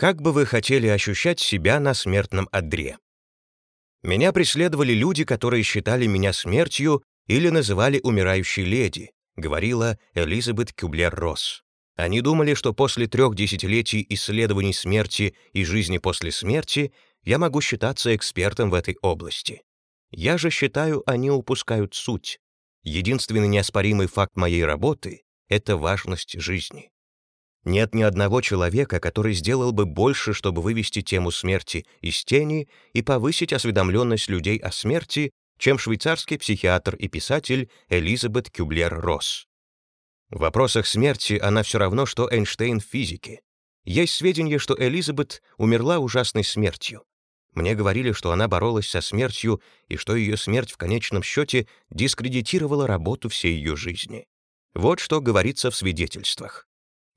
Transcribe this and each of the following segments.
Как бы вы хотели ощущать себя на смертном одре? Меня преследовали люди, которые считали меня смертью или называли умирающей леди, говорила Элизабет Кюблер-Росс. Они думали, что после трех десятилетий исследований смерти и жизни после смерти я могу считаться экспертом в этой области. Я же считаю, они упускают суть. Единственный неоспоримый факт моей работы — это важность жизни. Нет ни одного человека, который сделал бы больше, чтобы вывести тему смерти из тени и повысить осведомленность людей о смерти, чем швейцарский психиатр и писатель Элизабет Кюблер-Росс. В вопросах смерти она все равно, что Эйнштейн в физике. Есть сведения, что Элизабет умерла ужасной смертью. Мне говорили, что она боролась со смертью и что ее смерть в конечном счете дискредитировала работу всей ее жизни. Вот что говорится в свидетельствах.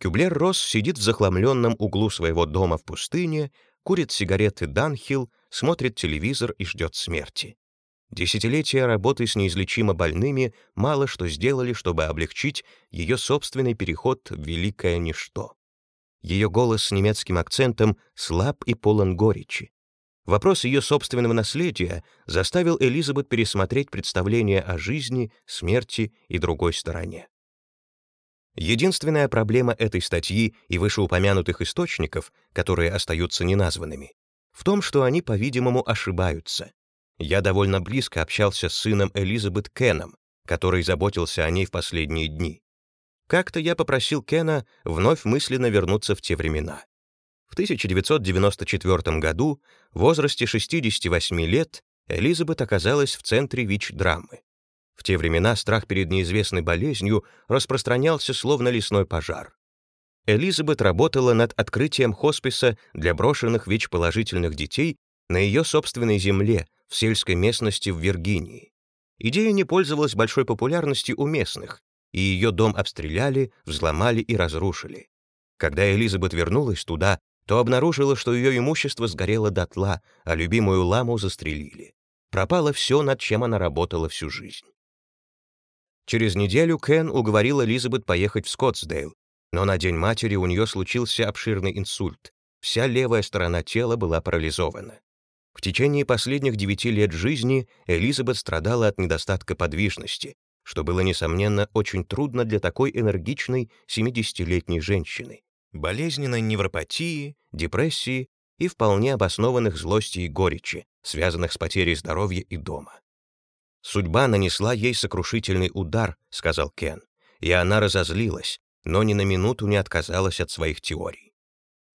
Кюблер-Росс сидит в захламленном углу своего дома в пустыне, курит сигареты Данхилл, смотрит телевизор и ждет смерти. Десятилетия работы с неизлечимо больными мало что сделали, чтобы облегчить ее собственный переход в великое ничто. Ее голос с немецким акцентом слаб и полон горечи. Вопрос ее собственного наследия заставил Элизабет пересмотреть представление о жизни, смерти и другой стороне. Единственная проблема этой статьи и вышеупомянутых источников, которые остаются неназванными, в том, что они, по-видимому, ошибаются. Я довольно близко общался с сыном Элизабет Кеном, который заботился о ней в последние дни. Как-то я попросил Кена вновь мысленно вернуться в те времена. В 1994 году, в возрасте 68 лет, Элизабет оказалась в центре ВИЧ-драмы. В те времена страх перед неизвестной болезнью распространялся словно лесной пожар. Элизабет работала над открытием хосписа для брошенных ВИЧ-положительных детей на ее собственной земле, в сельской местности в Виргинии. Идея не пользовалась большой популярностью у местных, и ее дом обстреляли, взломали и разрушили. Когда Элизабет вернулась туда, то обнаружила, что ее имущество сгорело дотла, а любимую ламу застрелили. Пропало все, над чем она работала всю жизнь. Через неделю Кен уговорил Элизабет поехать в Скоттсдейл, но на День матери у нее случился обширный инсульт. Вся левая сторона тела была парализована. В течение последних девяти лет жизни Элизабет страдала от недостатка подвижности, что было, несомненно, очень трудно для такой энергичной 70-летней женщины. Болезненной невропатии, депрессии и вполне обоснованных злости и горечи, связанных с потерей здоровья и дома. «Судьба нанесла ей сокрушительный удар», — сказал Кен, и она разозлилась, но ни на минуту не отказалась от своих теорий.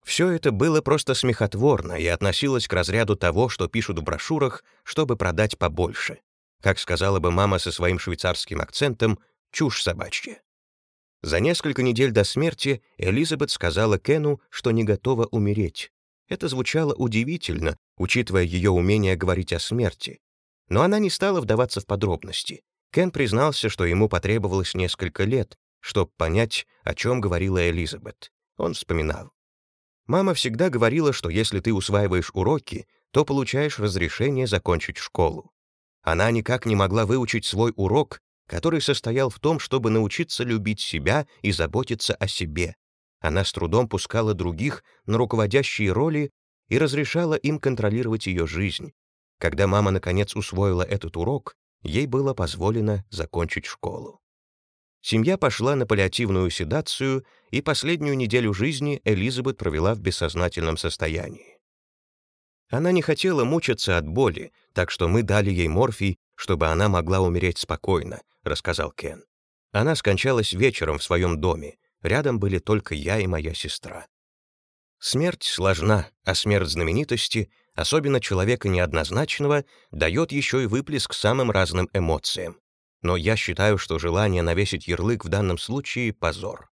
Все это было просто смехотворно и относилось к разряду того, что пишут в брошюрах, чтобы продать побольше. Как сказала бы мама со своим швейцарским акцентом, чушь собачья. За несколько недель до смерти Элизабет сказала Кену, что не готова умереть. Это звучало удивительно, учитывая ее умение говорить о смерти, но она не стала вдаваться в подробности. Кен признался, что ему потребовалось несколько лет, чтобы понять, о чем говорила Элизабет. Он вспоминал. «Мама всегда говорила, что если ты усваиваешь уроки, то получаешь разрешение закончить школу. Она никак не могла выучить свой урок, который состоял в том, чтобы научиться любить себя и заботиться о себе. Она с трудом пускала других на руководящие роли и разрешала им контролировать ее жизнь, когда мама наконец усвоила этот урок, ей было позволено закончить школу. Семья пошла на паллиативную седацию, и последнюю неделю жизни Элизабет провела в бессознательном состоянии. Она не хотела мучиться от боли, так что мы дали ей морфий, чтобы она могла умереть спокойно, рассказал Кен. Она скончалась вечером в своем доме. Рядом были только я и моя сестра. Смерть сложна, а смерть знаменитости особенно человека неоднозначного, дает еще и выплеск самым разным эмоциям. Но я считаю, что желание навесить ярлык в данном случае — позор.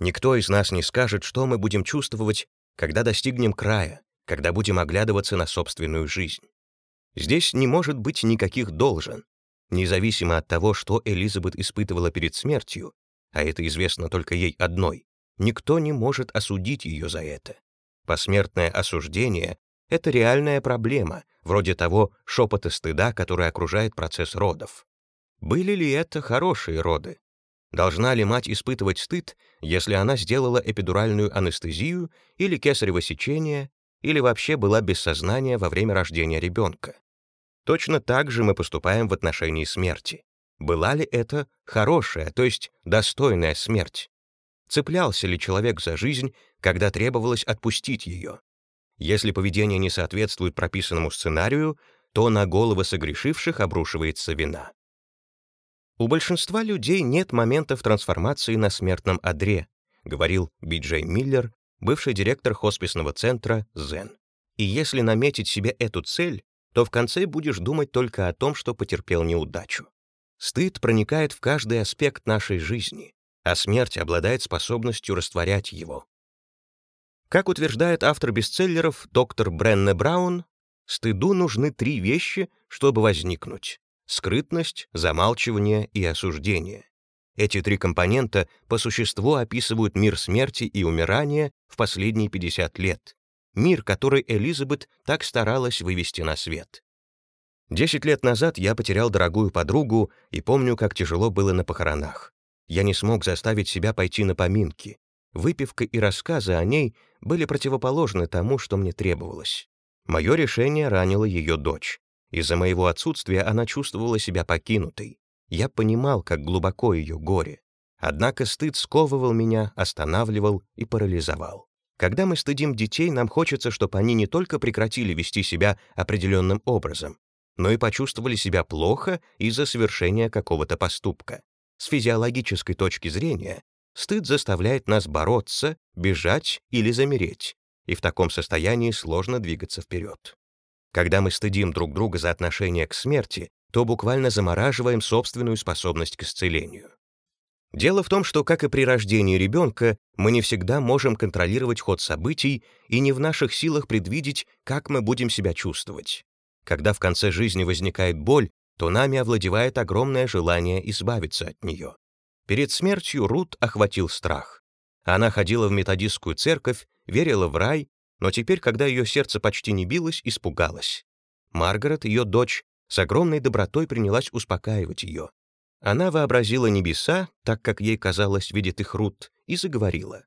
Никто из нас не скажет, что мы будем чувствовать, когда достигнем края, когда будем оглядываться на собственную жизнь. Здесь не может быть никаких должен. Независимо от того, что Элизабет испытывала перед смертью, а это известно только ей одной, никто не может осудить ее за это. Посмертное осуждение это реальная проблема, вроде того шепота стыда, который окружает процесс родов. Были ли это хорошие роды? Должна ли мать испытывать стыд, если она сделала эпидуральную анестезию или кесарево сечение, или вообще была без сознания во время рождения ребенка? Точно так же мы поступаем в отношении смерти. Была ли это хорошая, то есть достойная смерть? Цеплялся ли человек за жизнь, когда требовалось отпустить ее? Если поведение не соответствует прописанному сценарию, то на головы согрешивших обрушивается вина. У большинства людей нет моментов трансформации на смертном одре, говорил Биджей Миллер, бывший директор хосписного центра Зен. И если наметить себе эту цель, то в конце будешь думать только о том, что потерпел неудачу. Стыд проникает в каждый аспект нашей жизни, а смерть обладает способностью растворять его. Как утверждает автор бестселлеров доктор Бренне Браун, стыду нужны три вещи, чтобы возникнуть — скрытность, замалчивание и осуждение. Эти три компонента по существу описывают мир смерти и умирания в последние 50 лет, мир, который Элизабет так старалась вывести на свет. Десять лет назад я потерял дорогую подругу и помню, как тяжело было на похоронах. Я не смог заставить себя пойти на поминки. Выпивка и рассказы о ней были противоположны тому, что мне требовалось. Мое решение ранило ее дочь. Из-за моего отсутствия она чувствовала себя покинутой. Я понимал, как глубоко ее горе. Однако стыд сковывал меня, останавливал и парализовал. Когда мы стыдим детей, нам хочется, чтобы они не только прекратили вести себя определенным образом, но и почувствовали себя плохо из-за совершения какого-то поступка. С физиологической точки зрения, стыд заставляет нас бороться, бежать или замереть, и в таком состоянии сложно двигаться вперед. Когда мы стыдим друг друга за отношение к смерти, то буквально замораживаем собственную способность к исцелению. Дело в том, что, как и при рождении ребенка, мы не всегда можем контролировать ход событий и не в наших силах предвидеть, как мы будем себя чувствовать. Когда в конце жизни возникает боль, то нами овладевает огромное желание избавиться от нее. Перед смертью Рут охватил страх. Она ходила в методистскую церковь, верила в рай, но теперь, когда ее сердце почти не билось, испугалась. Маргарет, ее дочь, с огромной добротой принялась успокаивать ее. Она вообразила небеса, так как ей казалось видит их Рут, и заговорила.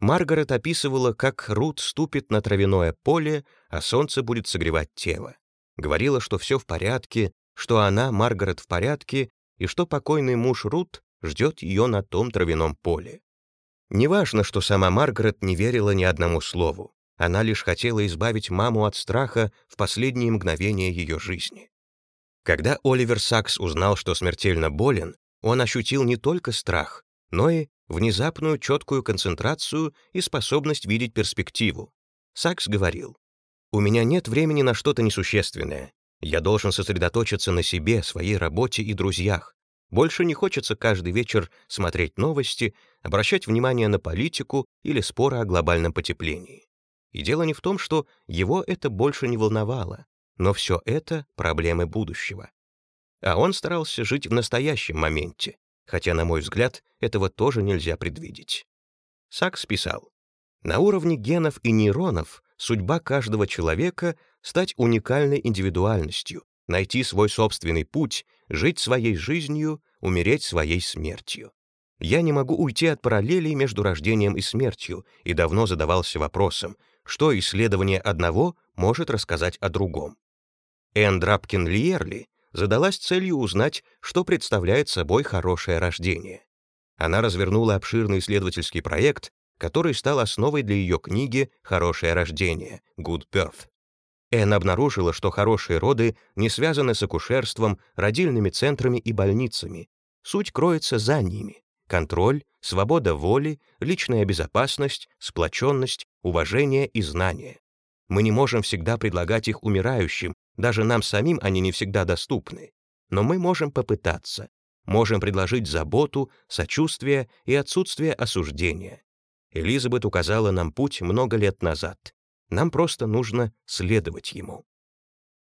Маргарет описывала, как Рут ступит на травяное поле, а солнце будет согревать тело. Говорила, что все в порядке, что она, Маргарет, в порядке, и что покойный муж Рут ждет ее на том травяном поле. Неважно, что сама Маргарет не верила ни одному слову. Она лишь хотела избавить маму от страха в последние мгновения ее жизни. Когда Оливер Сакс узнал, что смертельно болен, он ощутил не только страх, но и внезапную четкую концентрацию и способность видеть перспективу. Сакс говорил, «У меня нет времени на что-то несущественное. Я должен сосредоточиться на себе, своей работе и друзьях. Больше не хочется каждый вечер смотреть новости, обращать внимание на политику или споры о глобальном потеплении. И дело не в том, что его это больше не волновало. Но все это — проблемы будущего. А он старался жить в настоящем моменте, хотя, на мой взгляд, этого тоже нельзя предвидеть. Сакс писал, «На уровне генов и нейронов судьба каждого человека — стать уникальной индивидуальностью, найти свой собственный путь, жить своей жизнью, умереть своей смертью. Я не могу уйти от параллелей между рождением и смертью и давно задавался вопросом, что исследование одного может рассказать о другом. Энн Драпкин Лиерли задалась целью узнать, что представляет собой хорошее рождение. Она развернула обширный исследовательский проект, который стал основой для ее книги «Хорошее рождение» Good Birth. Энн обнаружила, что хорошие роды не связаны с акушерством, родильными центрами и больницами. Суть кроется за ними. Контроль, свобода воли, личная безопасность, сплоченность, уважение и знание. Мы не можем всегда предлагать их умирающим, даже нам самим они не всегда доступны. Но мы можем попытаться. Можем предложить заботу, сочувствие и отсутствие осуждения. Элизабет указала нам путь много лет назад. Нам просто нужно следовать ему.